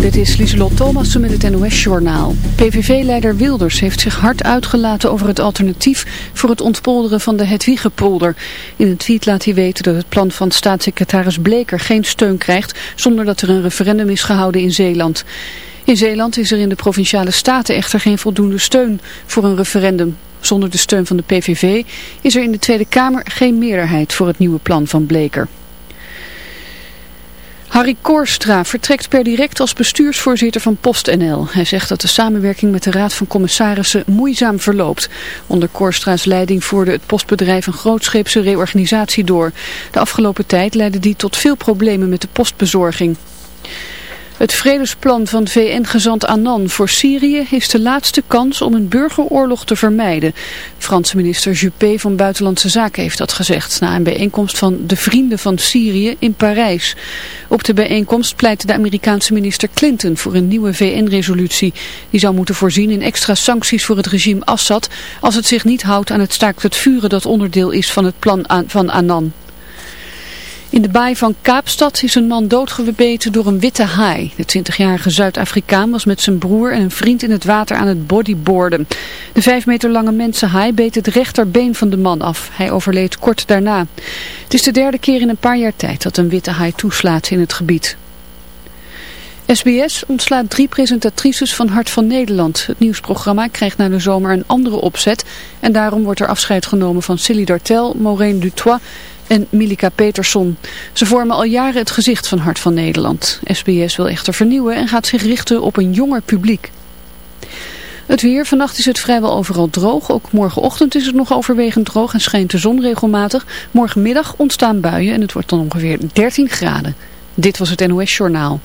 Dit is Lieselot Thomassen met het NOS-journaal. PVV-leider Wilders heeft zich hard uitgelaten over het alternatief voor het ontpolderen van de Hedwiegepolder. In een tweet laat hij weten dat het plan van staatssecretaris Bleker geen steun krijgt zonder dat er een referendum is gehouden in Zeeland. In Zeeland is er in de provinciale staten echter geen voldoende steun voor een referendum. Zonder de steun van de PVV is er in de Tweede Kamer geen meerderheid voor het nieuwe plan van Bleker. Harry Koorstra vertrekt per direct als bestuursvoorzitter van PostNL. Hij zegt dat de samenwerking met de Raad van Commissarissen moeizaam verloopt. Onder Koorstra's leiding voerde het postbedrijf een grootscheepse reorganisatie door. De afgelopen tijd leidde die tot veel problemen met de postbezorging. Het vredesplan van VN-gezant Annan voor Syrië is de laatste kans om een burgeroorlog te vermijden. Franse minister Juppé van Buitenlandse Zaken heeft dat gezegd na een bijeenkomst van de Vrienden van Syrië in Parijs. Op de bijeenkomst pleitte de Amerikaanse minister Clinton voor een nieuwe VN-resolutie. Die zou moeten voorzien in extra sancties voor het regime Assad als het zich niet houdt aan het staakt het vuren dat onderdeel is van het plan van Annan. In de baai van Kaapstad is een man doodgebeten door een witte haai. De 20-jarige Zuid-Afrikaan was met zijn broer en een vriend in het water aan het bodyboarden. De vijf meter lange mensenhaai beet het rechterbeen van de man af. Hij overleed kort daarna. Het is de derde keer in een paar jaar tijd dat een witte haai toeslaat in het gebied. SBS ontslaat drie presentatrices van Hart van Nederland. Het nieuwsprogramma krijgt na de zomer een andere opzet en daarom wordt er afscheid genomen van Silly Dartel, Maureen Dutois en Milika Peterson. Ze vormen al jaren het gezicht van Hart van Nederland. SBS wil echter vernieuwen en gaat zich richten op een jonger publiek. Het weer, vannacht is het vrijwel overal droog. Ook morgenochtend is het nog overwegend droog en schijnt de zon regelmatig. Morgenmiddag ontstaan buien en het wordt dan ongeveer 13 graden. Dit was het NOS Journaal.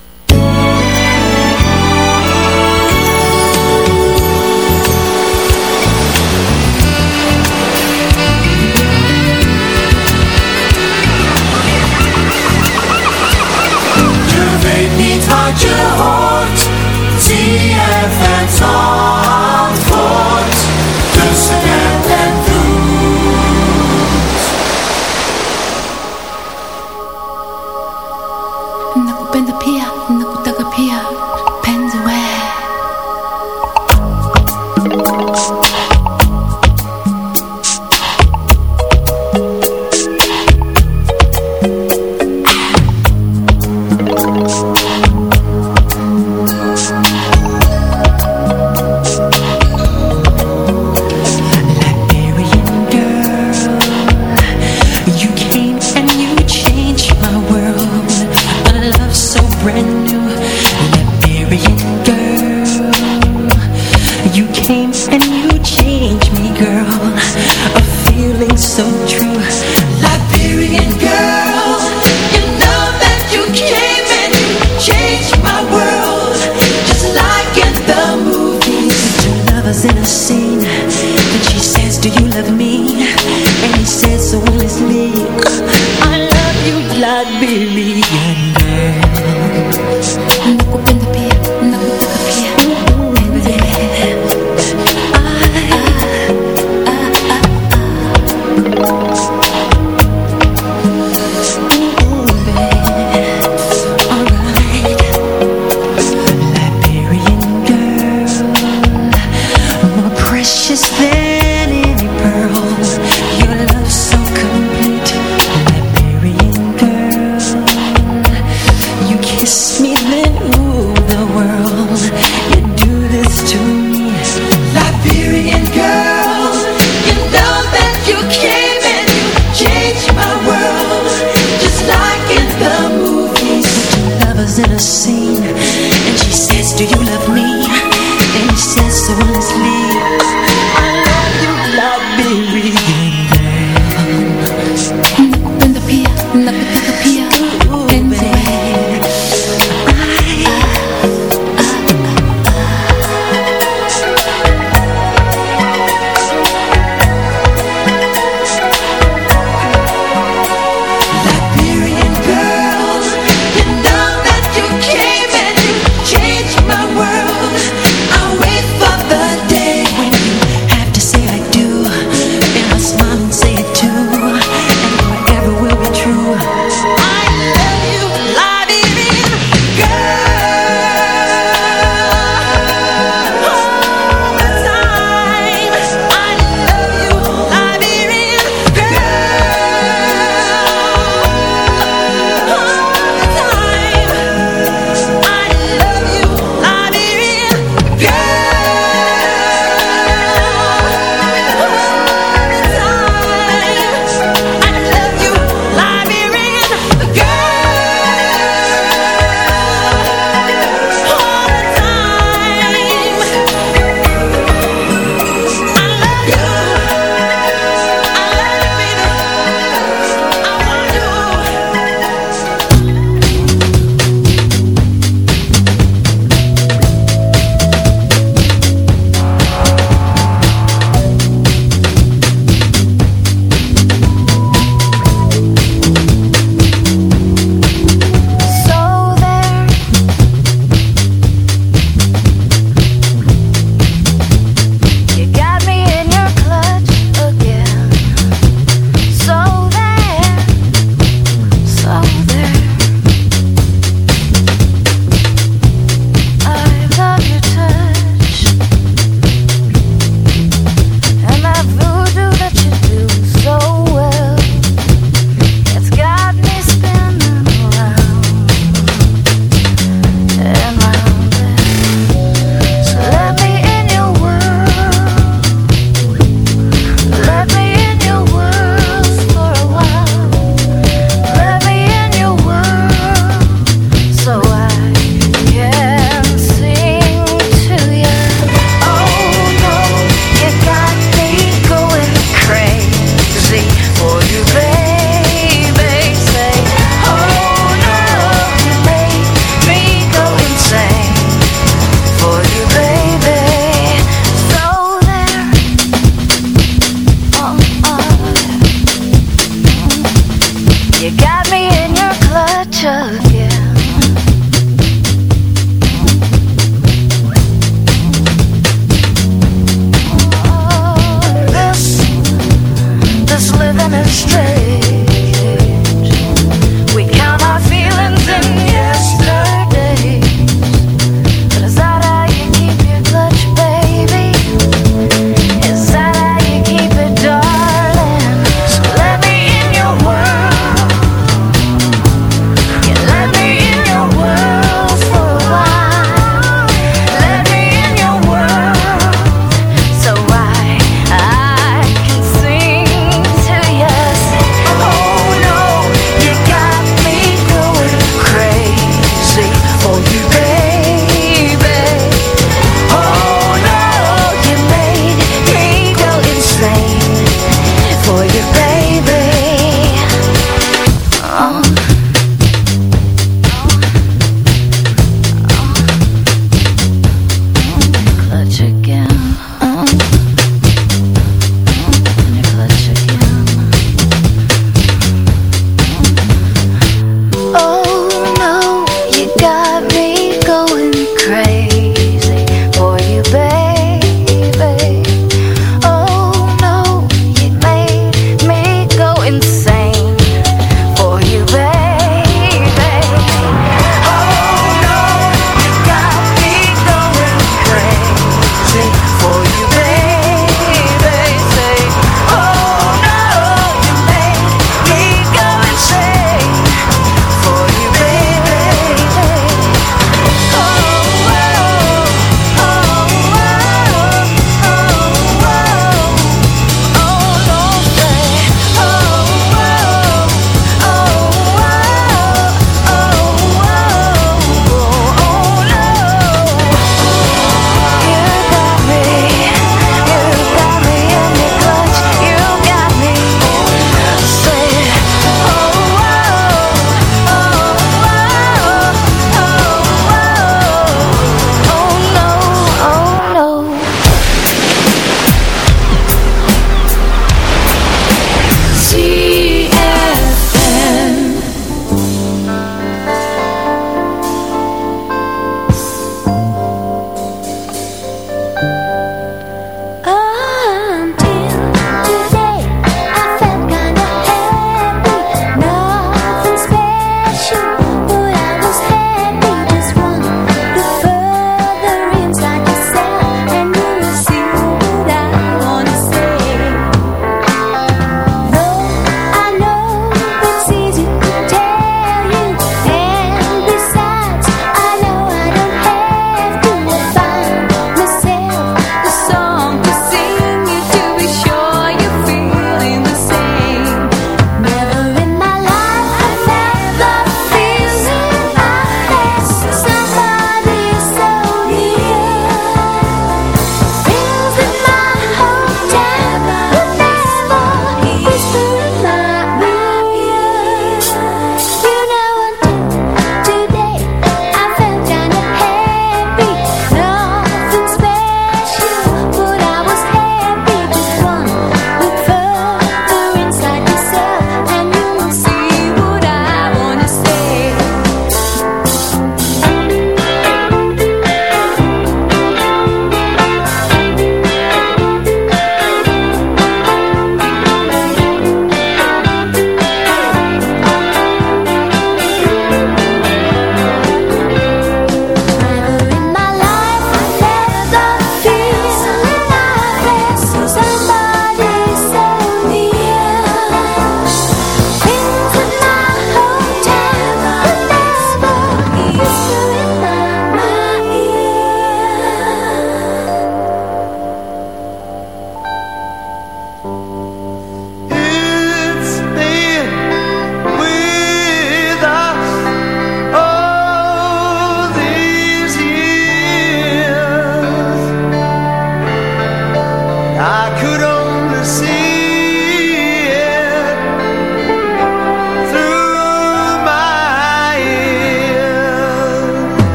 The day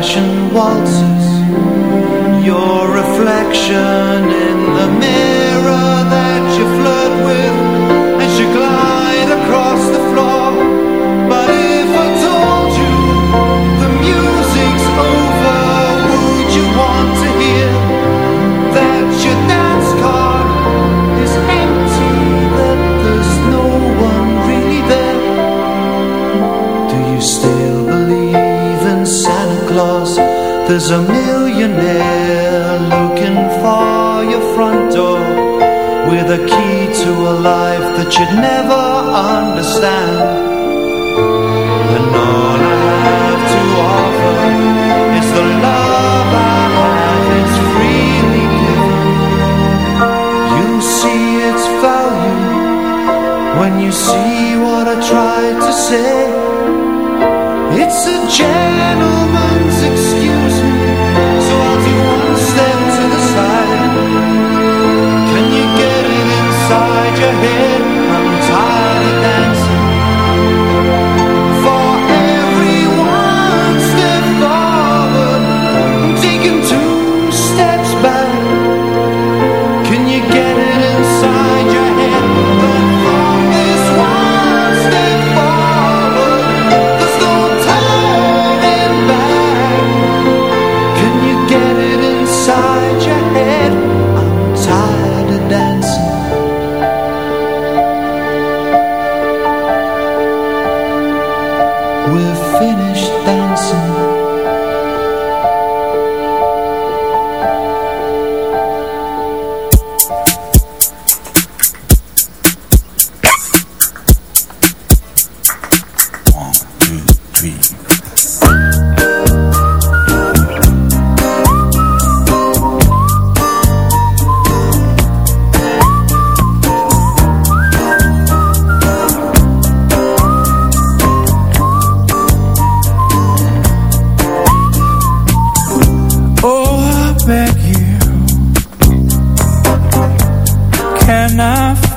Fashion waltzes. Your reflection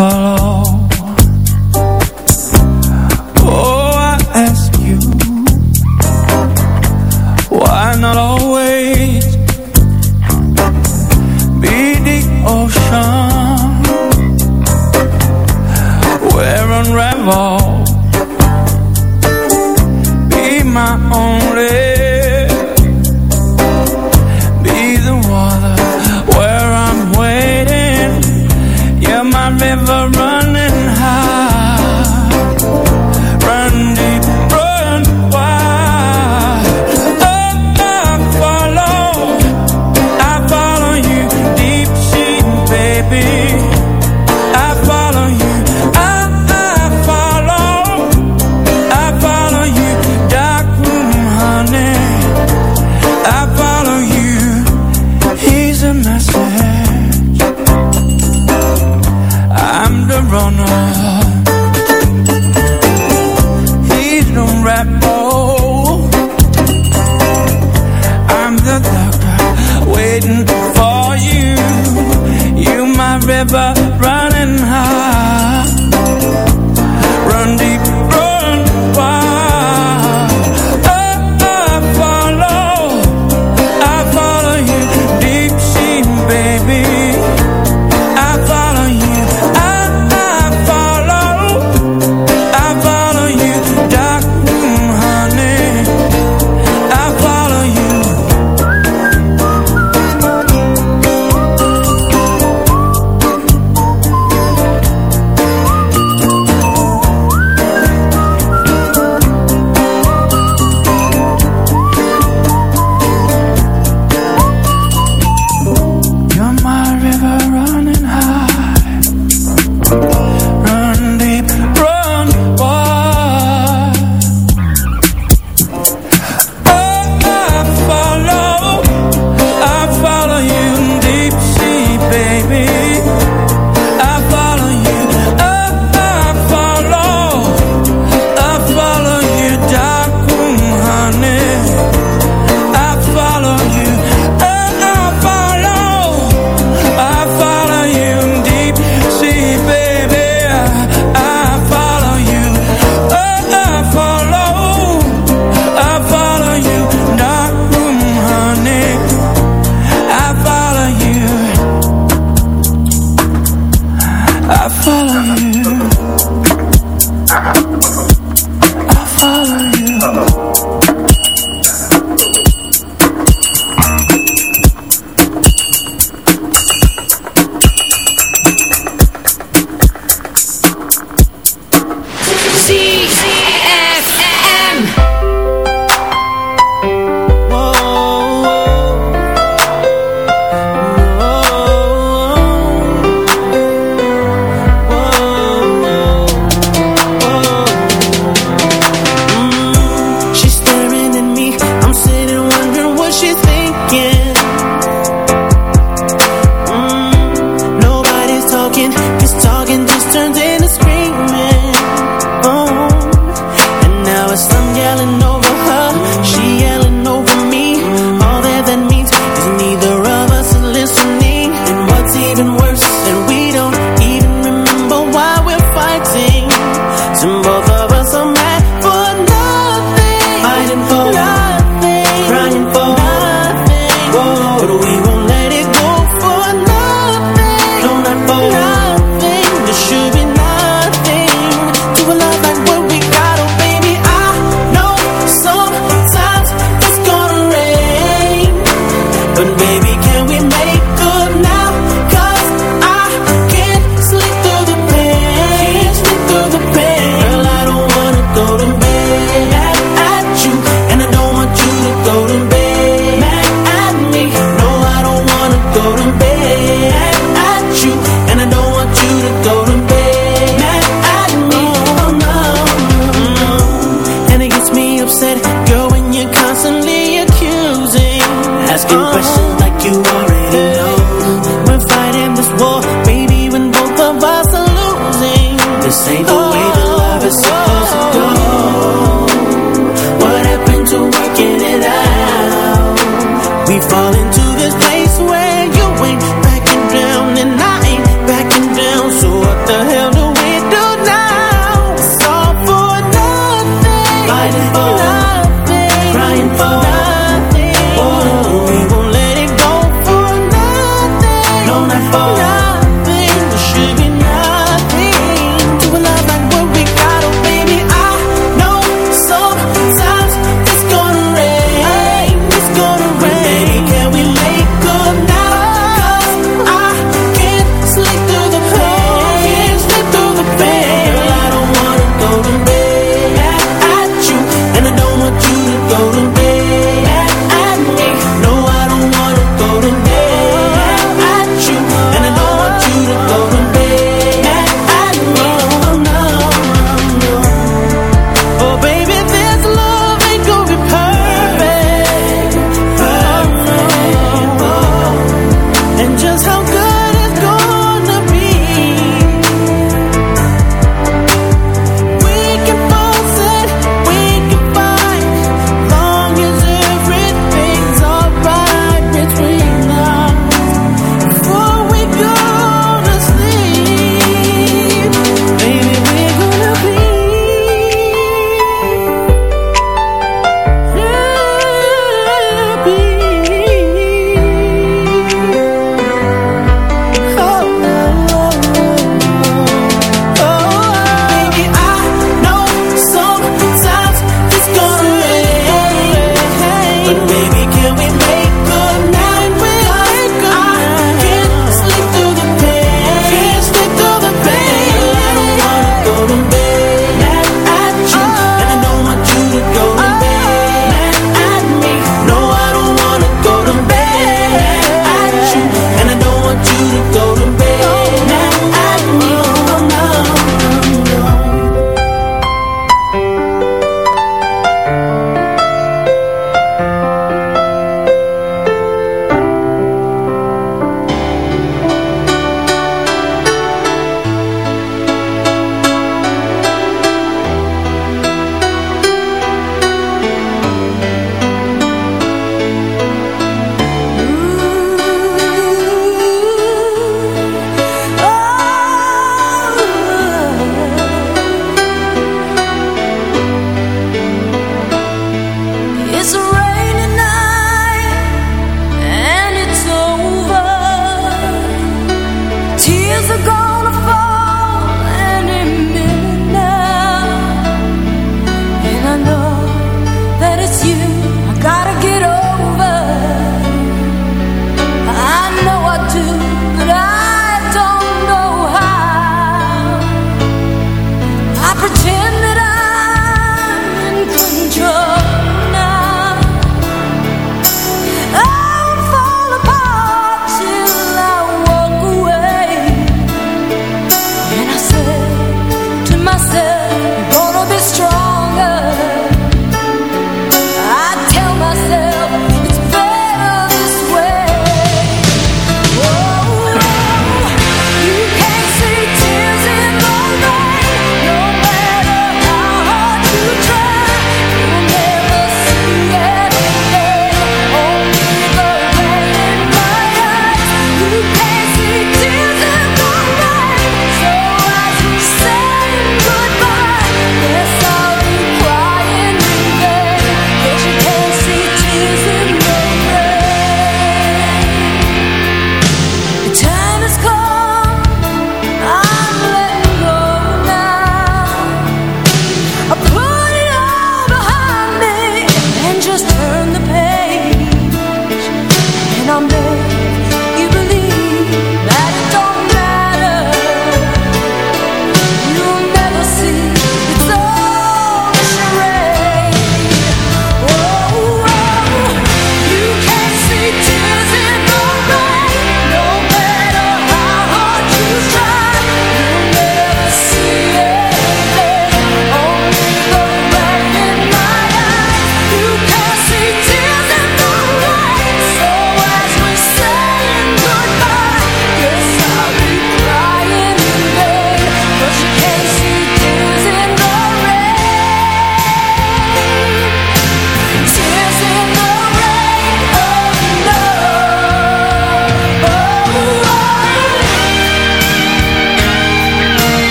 follow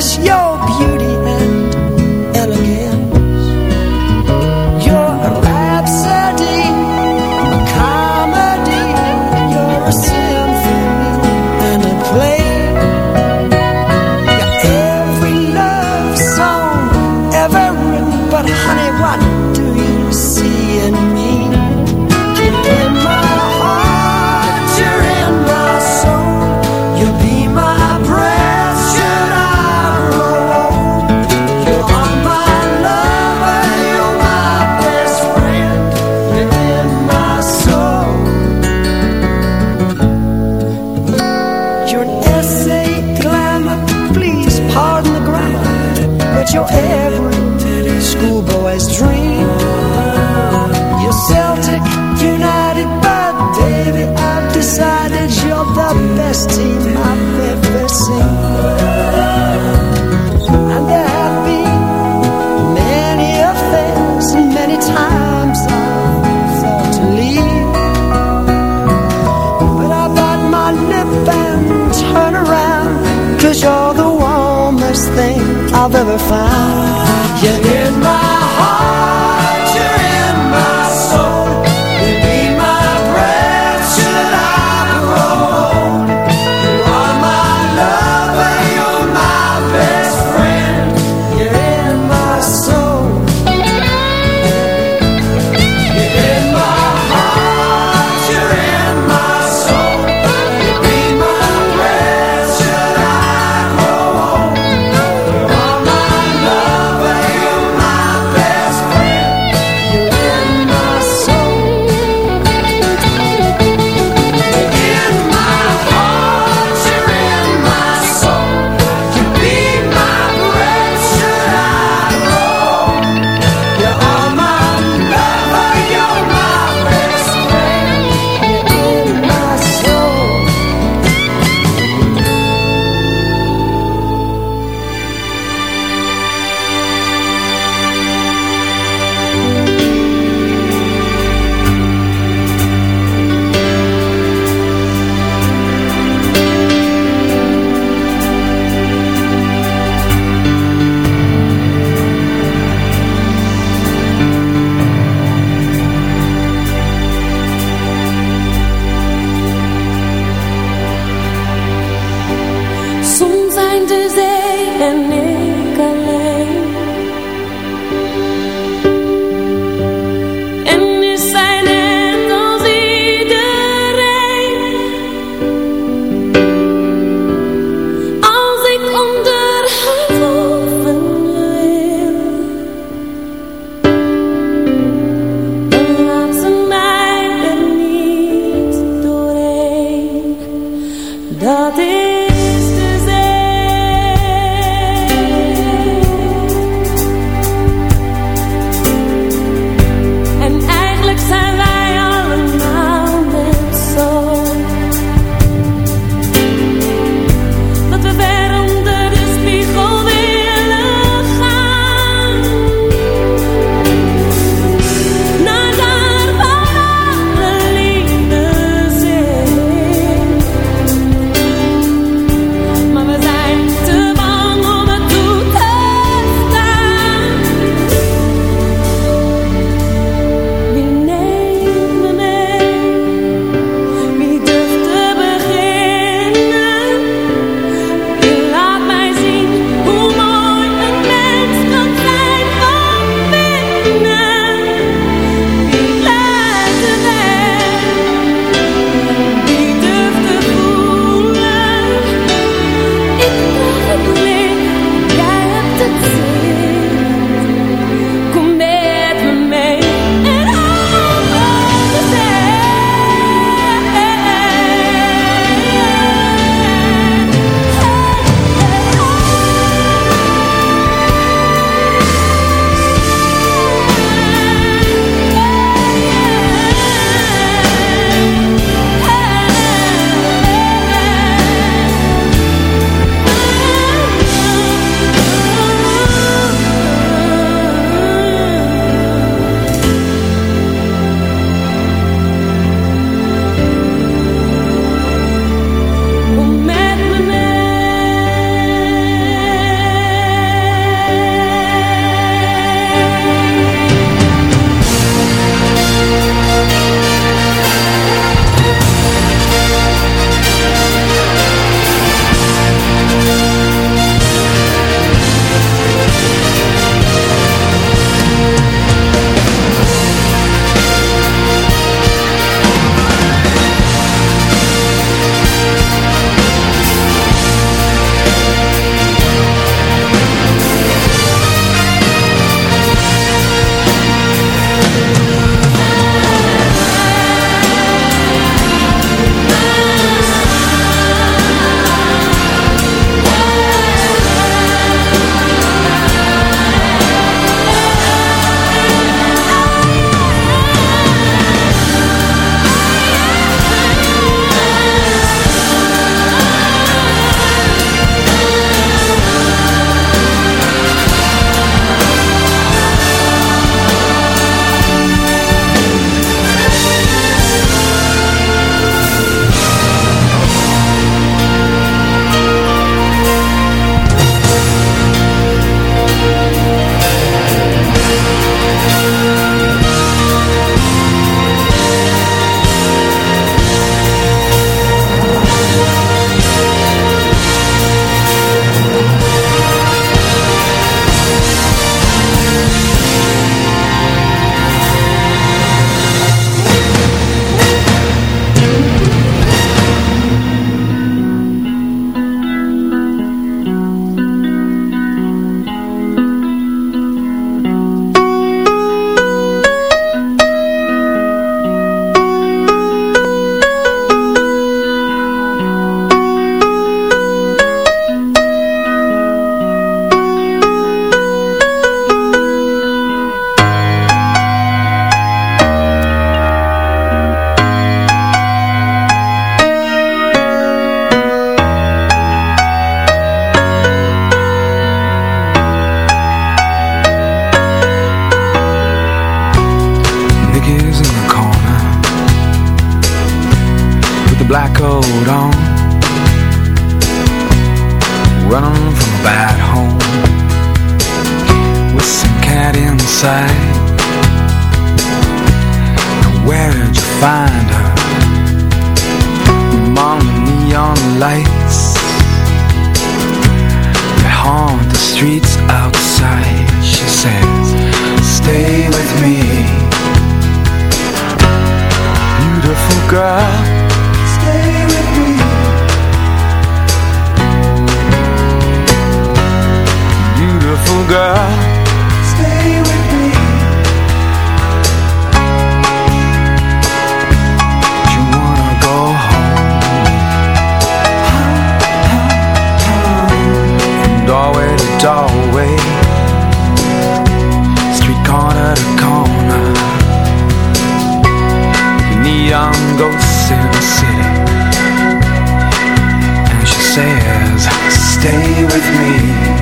this young your every schoolboy. again doorway. Street corner to corner. Neon ghosts in the city. And she says, stay with me.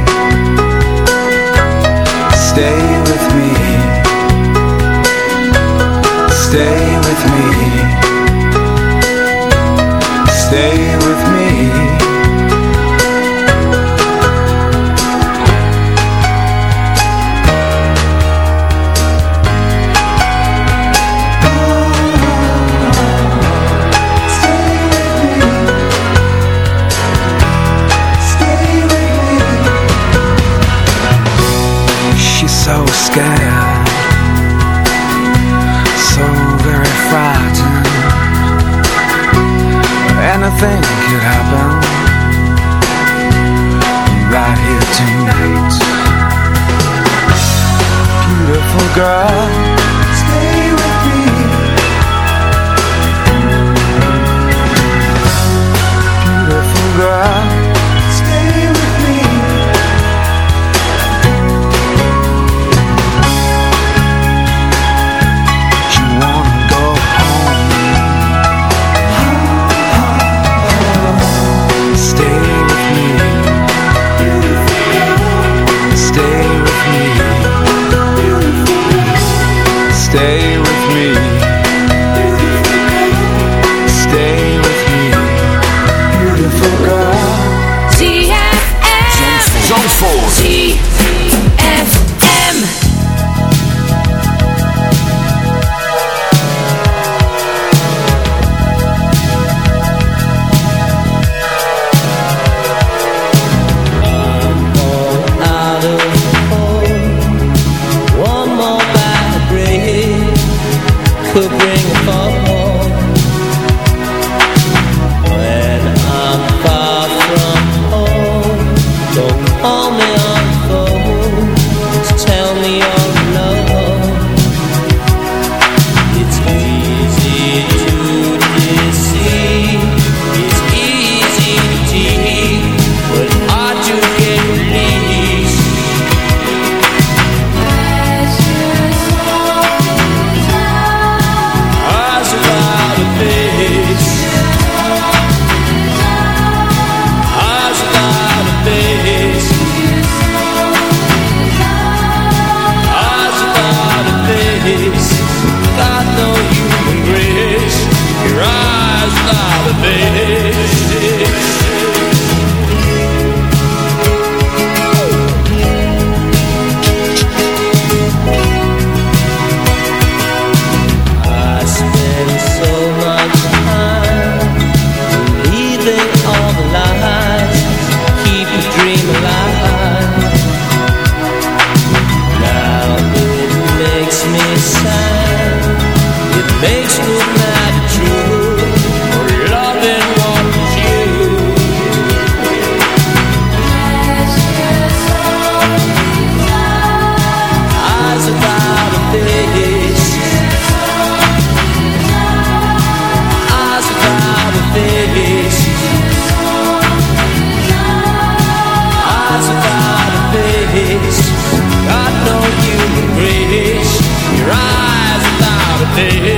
hey.